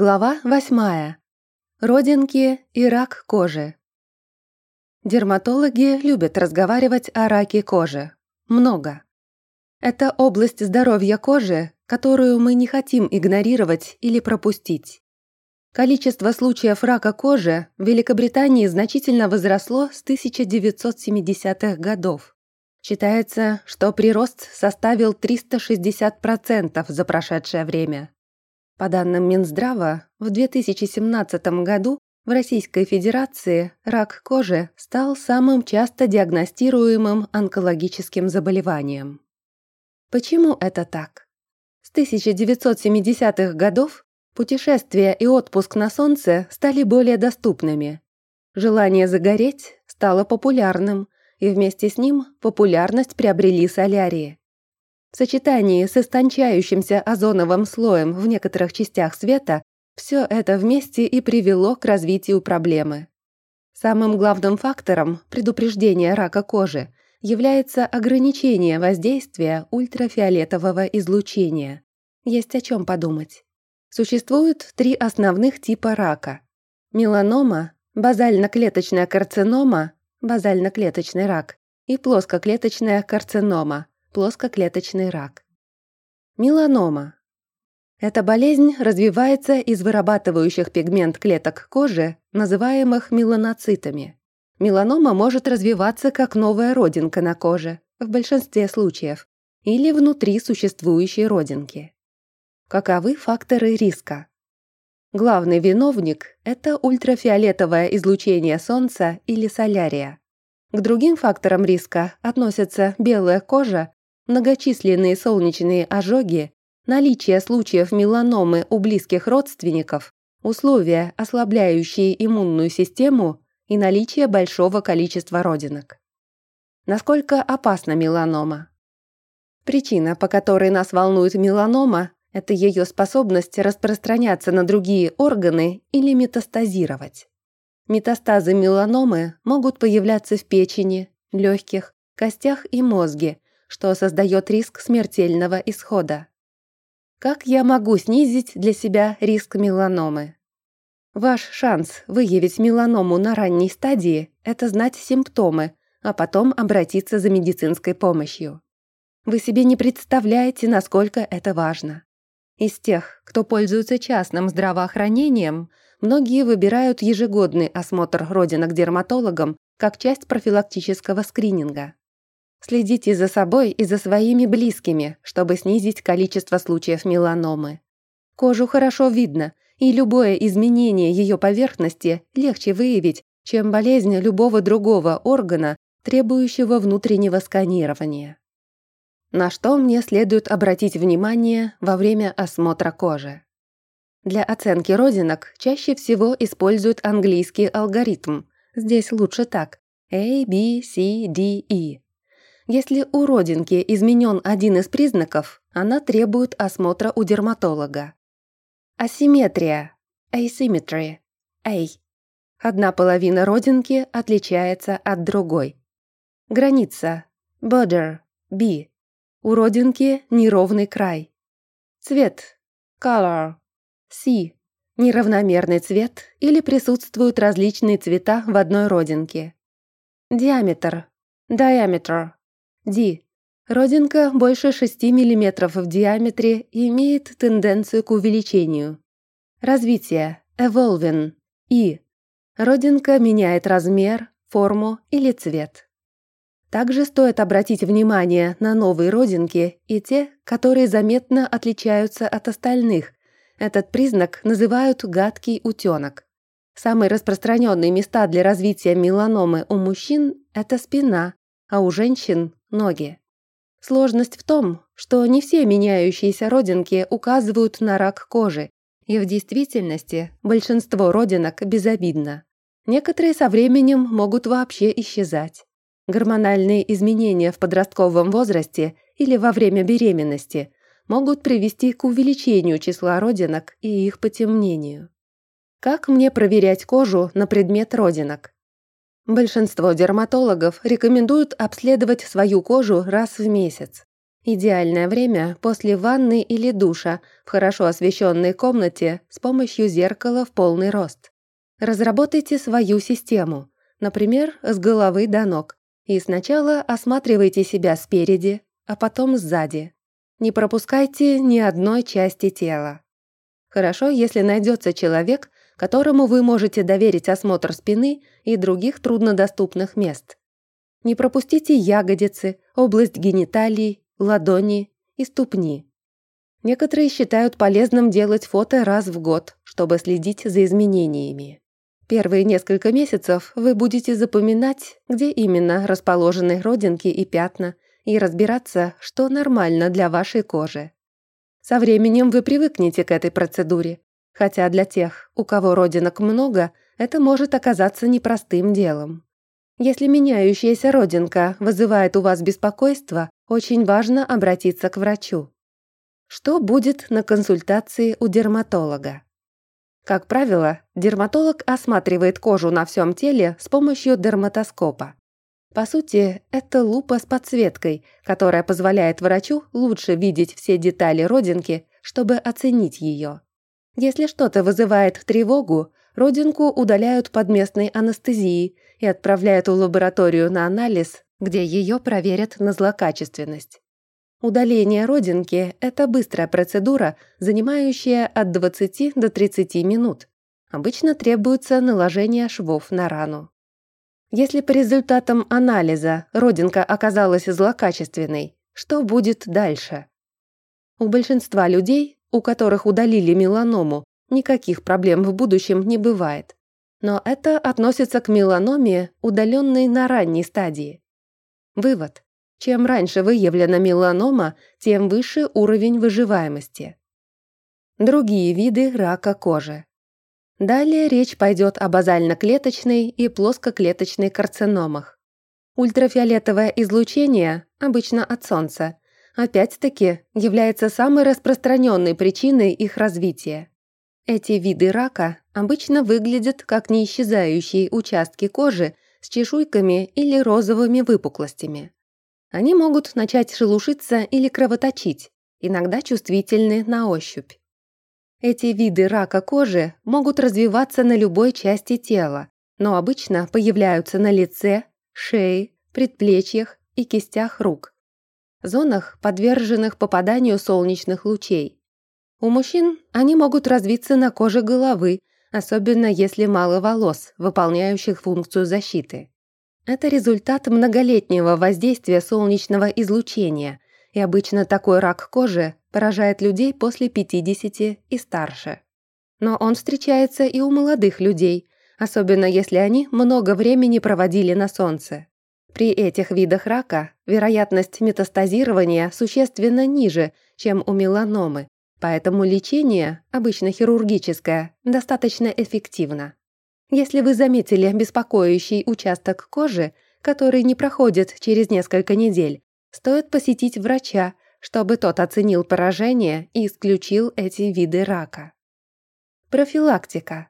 Глава восьмая. Родинки и рак кожи. Дерматологи любят разговаривать о раке кожи. Много. Это область здоровья кожи, которую мы не хотим игнорировать или пропустить. Количество случаев рака кожи в Великобритании значительно возросло с 1970-х годов. Считается, что прирост составил 360% за прошедшее время. По данным Минздрава, в 2017 году в Российской Федерации рак кожи стал самым часто диагностируемым онкологическим заболеванием. Почему это так? С 1970-х годов путешествия и отпуск на солнце стали более доступными. Желание загореть стало популярным, и вместе с ним популярность приобрели солярии. В сочетании с истончающимся озоновым слоем в некоторых частях света все это вместе и привело к развитию проблемы. Самым главным фактором предупреждения рака кожи является ограничение воздействия ультрафиолетового излучения. Есть о чем подумать. Существует три основных типа рака. Меланома, базально-клеточная карцинома, базально-клеточный рак и плоскоклеточная карцинома, плоскоклеточный рак. Меланома. Эта болезнь развивается из вырабатывающих пигмент клеток кожи, называемых меланоцитами. Меланома может развиваться как новая родинка на коже, в большинстве случаев, или внутри существующей родинки. Каковы факторы риска? Главный виновник – это ультрафиолетовое излучение Солнца или солярия. К другим факторам риска относятся белая кожа многочисленные солнечные ожоги, наличие случаев меланомы у близких родственников, условия, ослабляющие иммунную систему и наличие большого количества родинок. Насколько опасна меланома? Причина, по которой нас волнует меланома, это ее способность распространяться на другие органы или метастазировать. Метастазы меланомы могут появляться в печени, легких, костях и мозге, что создает риск смертельного исхода. Как я могу снизить для себя риск меланомы? Ваш шанс выявить меланому на ранней стадии – это знать симптомы, а потом обратиться за медицинской помощью. Вы себе не представляете, насколько это важно. Из тех, кто пользуется частным здравоохранением, многие выбирают ежегодный осмотр родинок дерматологам как часть профилактического скрининга. Следите за собой и за своими близкими, чтобы снизить количество случаев меланомы. Кожу хорошо видно, и любое изменение ее поверхности легче выявить, чем болезнь любого другого органа, требующего внутреннего сканирования. На что мне следует обратить внимание во время осмотра кожи? Для оценки родинок чаще всего используют английский алгоритм. Здесь лучше так. A, B, C, D, E. Если у родинки изменен один из признаков, она требует осмотра у дерматолога. Асимметрия. Asymmetry. A. Одна половина родинки отличается от другой. Граница. Border. B. У родинки неровный край. Цвет. Color. C. Неравномерный цвет или присутствуют различные цвета в одной родинке. Диаметр. Diameter. Ди. Родинка больше 6 мм в диаметре и имеет тенденцию к увеличению. Развитие. Evolving. И. Родинка меняет размер, форму или цвет. Также стоит обратить внимание на новые родинки и те, которые заметно отличаются от остальных. Этот признак называют гадкий утенок. Самые распространенные места для развития меланомы у мужчин – это спина, а у женщин – ноги. Сложность в том, что не все меняющиеся родинки указывают на рак кожи, и в действительности большинство родинок безобидно. Некоторые со временем могут вообще исчезать. Гормональные изменения в подростковом возрасте или во время беременности могут привести к увеличению числа родинок и их потемнению. Как мне проверять кожу на предмет родинок? Большинство дерматологов рекомендуют обследовать свою кожу раз в месяц. Идеальное время после ванны или душа в хорошо освещенной комнате с помощью зеркала в полный рост. Разработайте свою систему, например, с головы до ног, и сначала осматривайте себя спереди, а потом сзади. Не пропускайте ни одной части тела. Хорошо, если найдется человек, которому вы можете доверить осмотр спины и других труднодоступных мест. Не пропустите ягодицы, область гениталий, ладони и ступни. Некоторые считают полезным делать фото раз в год, чтобы следить за изменениями. Первые несколько месяцев вы будете запоминать, где именно расположены родинки и пятна, и разбираться, что нормально для вашей кожи. Со временем вы привыкнете к этой процедуре, хотя для тех, у кого родинок много, это может оказаться непростым делом. Если меняющаяся родинка вызывает у вас беспокойство, очень важно обратиться к врачу. Что будет на консультации у дерматолога? Как правило, дерматолог осматривает кожу на всем теле с помощью дерматоскопа. По сути, это лупа с подсветкой, которая позволяет врачу лучше видеть все детали родинки, чтобы оценить ее. Если что-то вызывает тревогу, родинку удаляют под местной анестезией и отправляют в лабораторию на анализ, где ее проверят на злокачественность. Удаление родинки – это быстрая процедура, занимающая от 20 до 30 минут. Обычно требуется наложение швов на рану. Если по результатам анализа родинка оказалась злокачественной, что будет дальше? У большинства людей, у которых удалили меланому, никаких проблем в будущем не бывает. Но это относится к меланоме, удаленной на ранней стадии. Вывод. Чем раньше выявлена меланома, тем выше уровень выживаемости. Другие виды рака кожи. Далее речь пойдет о базально-клеточной и плоскоклеточной карциномах. Ультрафиолетовое излучение, обычно от Солнца, опять-таки является самой распространенной причиной их развития. Эти виды рака обычно выглядят как неисчезающие участки кожи с чешуйками или розовыми выпуклостями. Они могут начать шелушиться или кровоточить, иногда чувствительны на ощупь. Эти виды рака кожи могут развиваться на любой части тела, но обычно появляются на лице, шее, предплечьях и кистях рук. Зонах, подверженных попаданию солнечных лучей. У мужчин они могут развиться на коже головы, особенно если мало волос, выполняющих функцию защиты. Это результат многолетнего воздействия солнечного излучения, и обычно такой рак кожи поражает людей после 50 и старше. Но он встречается и у молодых людей, особенно если они много времени проводили на солнце. При этих видах рака вероятность метастазирования существенно ниже, чем у меланомы, Поэтому лечение, обычно хирургическое, достаточно эффективно. Если вы заметили беспокоящий участок кожи, который не проходит через несколько недель, стоит посетить врача, чтобы тот оценил поражение и исключил эти виды рака. Профилактика.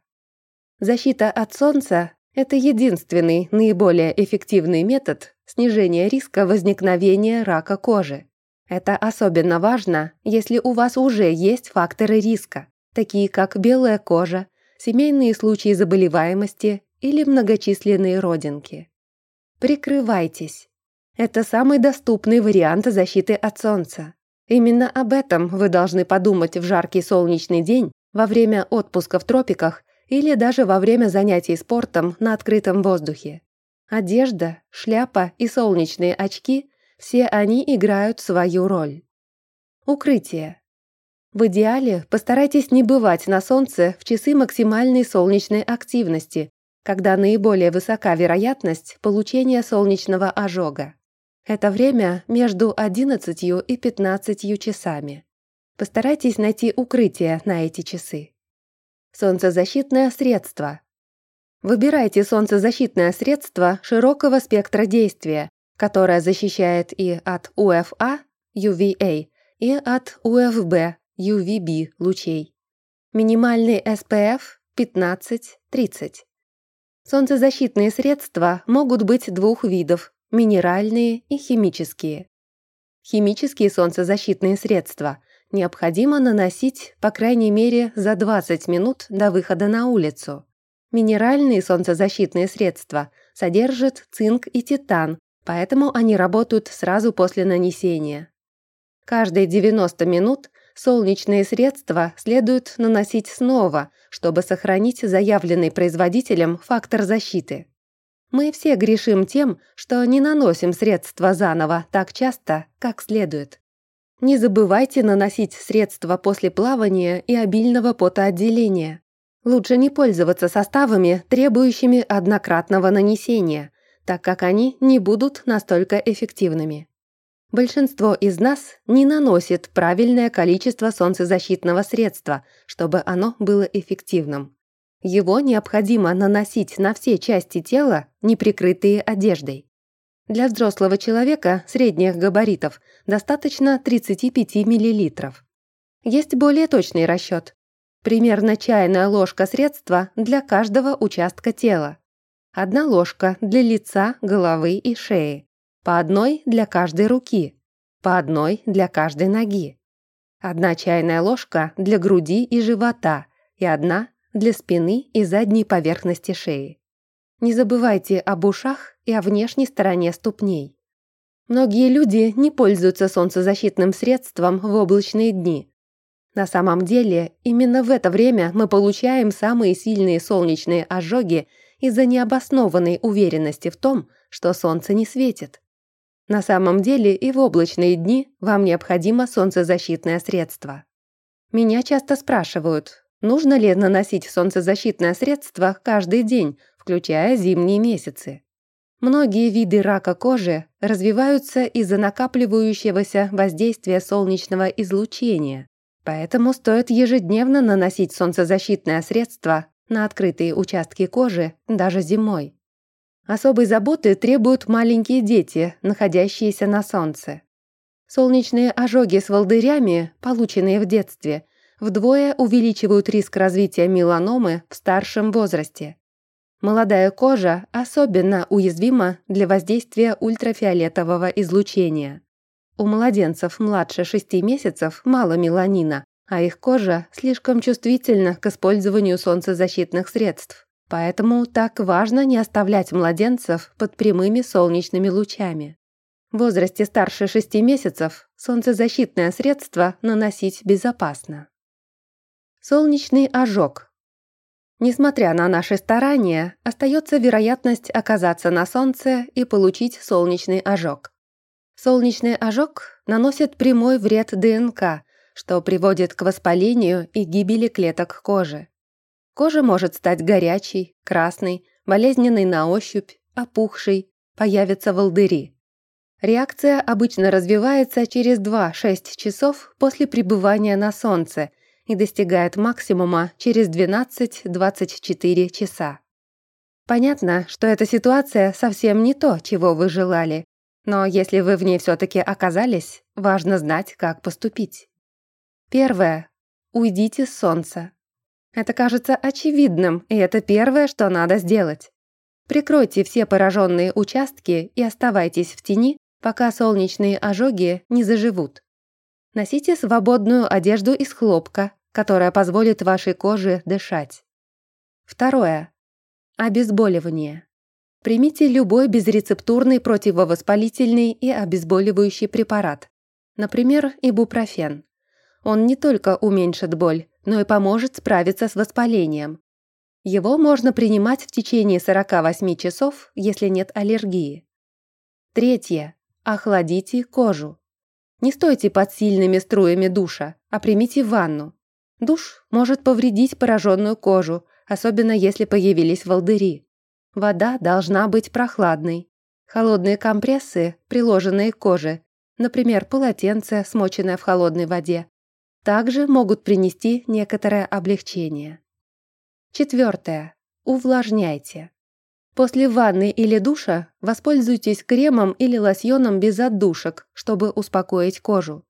Защита от солнца – это единственный наиболее эффективный метод снижения риска возникновения рака кожи. Это особенно важно, если у вас уже есть факторы риска, такие как белая кожа, семейные случаи заболеваемости или многочисленные родинки. Прикрывайтесь. Это самый доступный вариант защиты от солнца. Именно об этом вы должны подумать в жаркий солнечный день, во время отпуска в тропиках или даже во время занятий спортом на открытом воздухе. Одежда, шляпа и солнечные очки все они играют свою роль. Укрытие. В идеале постарайтесь не бывать на солнце в часы максимальной солнечной активности, когда наиболее высока вероятность получения солнечного ожога. Это время между 11 и 15 часами. Постарайтесь найти укрытие на эти часы. Солнцезащитное средство. Выбирайте солнцезащитное средство широкого спектра действия, которая защищает и от УФА, UVA, и от УФБ, UVB лучей. Минимальный SPF 15-30. Солнцезащитные средства могут быть двух видов – минеральные и химические. Химические солнцезащитные средства необходимо наносить по крайней мере за 20 минут до выхода на улицу. Минеральные солнцезащитные средства содержат цинк и титан, поэтому они работают сразу после нанесения. Каждые 90 минут солнечные средства следует наносить снова, чтобы сохранить заявленный производителем фактор защиты. Мы все грешим тем, что не наносим средства заново так часто, как следует. Не забывайте наносить средства после плавания и обильного потоотделения. Лучше не пользоваться составами, требующими однократного нанесения, так как они не будут настолько эффективными. Большинство из нас не наносит правильное количество солнцезащитного средства, чтобы оно было эффективным. Его необходимо наносить на все части тела, не прикрытые одеждой. Для взрослого человека средних габаритов достаточно 35 мл. Есть более точный расчет. Примерно чайная ложка средства для каждого участка тела. Одна ложка для лица, головы и шеи. По одной для каждой руки. По одной для каждой ноги. Одна чайная ложка для груди и живота и одна для спины и задней поверхности шеи. Не забывайте об ушах и о внешней стороне ступней. Многие люди не пользуются солнцезащитным средством в облачные дни. На самом деле, именно в это время мы получаем самые сильные солнечные ожоги из-за необоснованной уверенности в том, что солнце не светит. На самом деле и в облачные дни вам необходимо солнцезащитное средство. Меня часто спрашивают, нужно ли наносить солнцезащитное средство каждый день, включая зимние месяцы. Многие виды рака кожи развиваются из-за накапливающегося воздействия солнечного излучения, поэтому стоит ежедневно наносить солнцезащитное средство на открытые участки кожи даже зимой. Особой заботы требуют маленькие дети, находящиеся на солнце. Солнечные ожоги с волдырями, полученные в детстве, вдвое увеличивают риск развития меланомы в старшем возрасте. Молодая кожа особенно уязвима для воздействия ультрафиолетового излучения. У младенцев младше 6 месяцев мало меланина, а их кожа слишком чувствительна к использованию солнцезащитных средств. Поэтому так важно не оставлять младенцев под прямыми солнечными лучами. В возрасте старше 6 месяцев солнцезащитное средство наносить безопасно. Солнечный ожог. Несмотря на наши старания, остается вероятность оказаться на солнце и получить солнечный ожог. Солнечный ожог наносит прямой вред ДНК, что приводит к воспалению и гибели клеток кожи. Кожа может стать горячей, красной, болезненной на ощупь, опухшей, появятся волдыри. Реакция обычно развивается через 2-6 часов после пребывания на солнце и достигает максимума через 12-24 часа. Понятно, что эта ситуация совсем не то, чего вы желали, но если вы в ней все-таки оказались, важно знать, как поступить. Первое. Уйдите с солнца. Это кажется очевидным, и это первое, что надо сделать. Прикройте все пораженные участки и оставайтесь в тени, пока солнечные ожоги не заживут. Носите свободную одежду из хлопка, которая позволит вашей коже дышать. Второе. Обезболивание. Примите любой безрецептурный противовоспалительный и обезболивающий препарат, например, ибупрофен. Он не только уменьшит боль, но и поможет справиться с воспалением. Его можно принимать в течение 48 часов, если нет аллергии. Третье. Охладите кожу. Не стойте под сильными струями душа, а примите ванну. Душ может повредить пораженную кожу, особенно если появились волдыри. Вода должна быть прохладной. Холодные компрессы, приложенные к коже, например, полотенце, смоченное в холодной воде, также могут принести некоторое облегчение. Четвертое. Увлажняйте. После ванны или душа воспользуйтесь кремом или лосьоном без отдушек, чтобы успокоить кожу.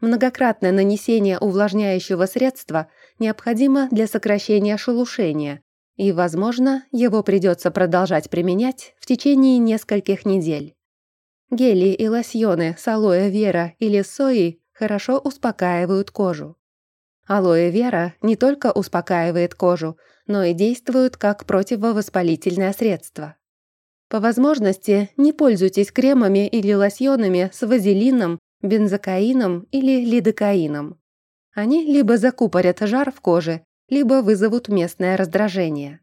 Многократное нанесение увлажняющего средства необходимо для сокращения шелушения, и, возможно, его придется продолжать применять в течение нескольких недель. Гели и лосьоны с алоэ вера или сои хорошо успокаивают кожу. Алоэ вера не только успокаивает кожу, но и действует как противовоспалительное средство. По возможности не пользуйтесь кремами или лосьонами с вазелином, бензокаином или лидокаином. Они либо закупорят жар в коже, либо вызовут местное раздражение.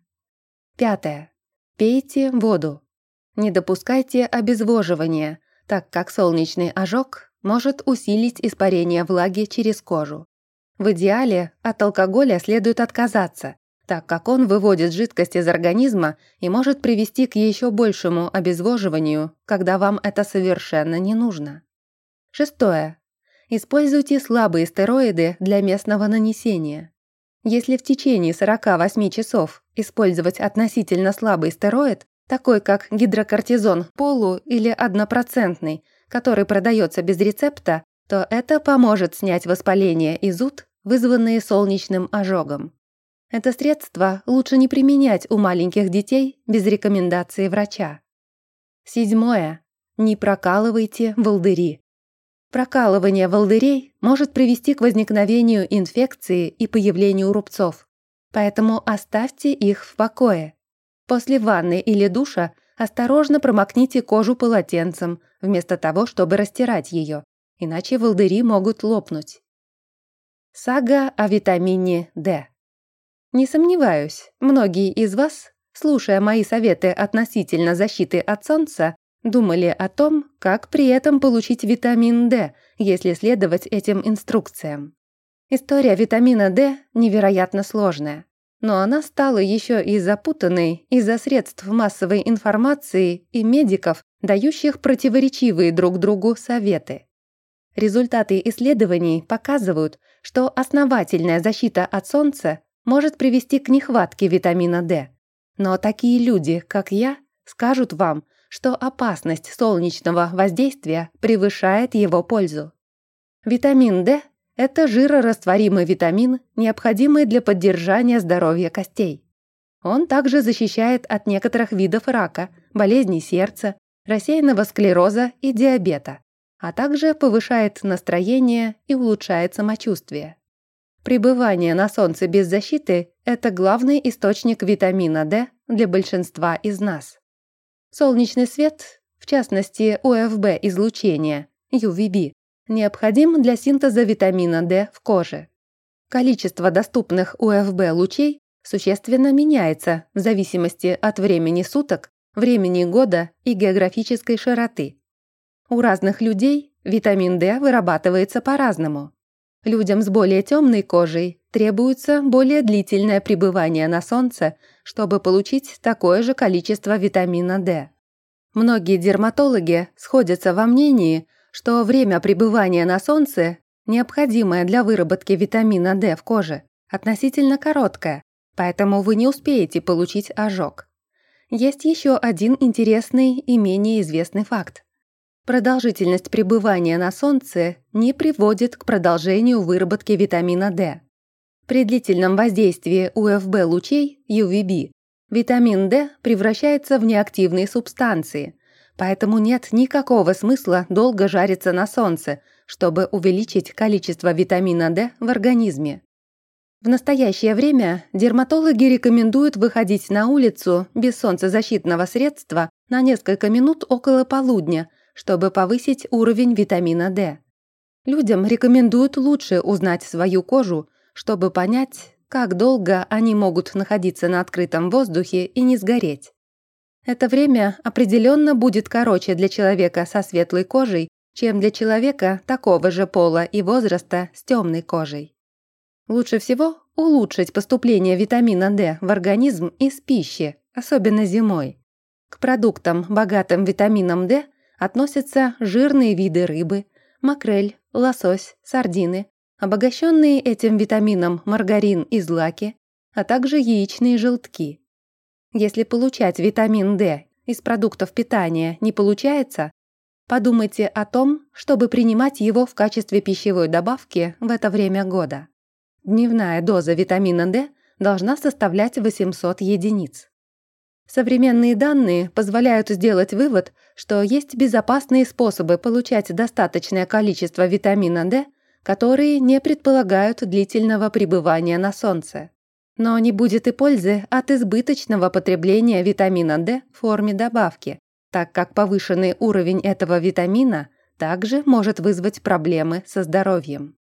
Пятое. Пейте воду. Не допускайте обезвоживания, так как солнечный ожог может усилить испарение влаги через кожу. В идеале от алкоголя следует отказаться, так как он выводит жидкость из организма и может привести к еще большему обезвоживанию, когда вам это совершенно не нужно. Шестое. Используйте слабые стероиды для местного нанесения. Если в течение 48 часов использовать относительно слабый стероид, такой как гидрокортизон полу- или однопроцентный, который продается без рецепта, то это поможет снять воспаление и зуд, вызванные солнечным ожогом. Это средство лучше не применять у маленьких детей без рекомендации врача. Седьмое. Не прокалывайте волдыри. Прокалывание волдырей может привести к возникновению инфекции и появлению рубцов, поэтому оставьте их в покое. После ванны или душа осторожно промокните кожу полотенцем, вместо того, чтобы растирать ее, иначе волдыри могут лопнуть. Сага о витамине D. Не сомневаюсь, многие из вас, слушая мои советы относительно защиты от солнца, думали о том, как при этом получить витамин D, если следовать этим инструкциям. История витамина D невероятно сложная, но она стала еще и запутанной из-за средств массовой информации и медиков, дающих противоречивые друг другу советы. Результаты исследований показывают, что основательная защита от солнца может привести к нехватке витамина D. Но такие люди, как я, скажут вам, что опасность солнечного воздействия превышает его пользу. Витамин D – это жирорастворимый витамин, необходимый для поддержания здоровья костей. Он также защищает от некоторых видов рака, болезней сердца, рассеянного склероза и диабета, а также повышает настроение и улучшает самочувствие. Пребывание на солнце без защиты – это главный источник витамина D для большинства из нас. Солнечный свет, в частности УФБ-излучение, UVB, необходим для синтеза витамина D в коже. Количество доступных УФБ-лучей существенно меняется в зависимости от времени суток, времени года и географической широты. У разных людей витамин D вырабатывается по-разному. Людям с более темной кожей требуется более длительное пребывание на солнце, чтобы получить такое же количество витамина D. Многие дерматологи сходятся во мнении, что время пребывания на солнце, необходимое для выработки витамина D в коже, относительно короткое, поэтому вы не успеете получить ожог. Есть еще один интересный и менее известный факт. Продолжительность пребывания на солнце не приводит к продолжению выработки витамина D. При длительном воздействии УФБ-лучей, UVB, витамин D превращается в неактивные субстанции, поэтому нет никакого смысла долго жариться на солнце, чтобы увеличить количество витамина D в организме. В настоящее время дерматологи рекомендуют выходить на улицу без солнцезащитного средства на несколько минут около полудня – чтобы повысить уровень витамина D. Людям рекомендуют лучше узнать свою кожу, чтобы понять, как долго они могут находиться на открытом воздухе и не сгореть. Это время определенно будет короче для человека со светлой кожей, чем для человека такого же пола и возраста с темной кожей. Лучше всего улучшить поступление витамина D в организм из пищи, особенно зимой. К продуктам, богатым витамином D, относятся жирные виды рыбы, макрель, лосось, сардины, обогащенные этим витамином маргарин и злаки, а также яичные желтки. Если получать витамин D из продуктов питания не получается, подумайте о том, чтобы принимать его в качестве пищевой добавки в это время года. Дневная доза витамина D должна составлять 800 единиц. Современные данные позволяют сделать вывод, что есть безопасные способы получать достаточное количество витамина D, которые не предполагают длительного пребывания на солнце. Но не будет и пользы от избыточного потребления витамина D в форме добавки, так как повышенный уровень этого витамина также может вызвать проблемы со здоровьем.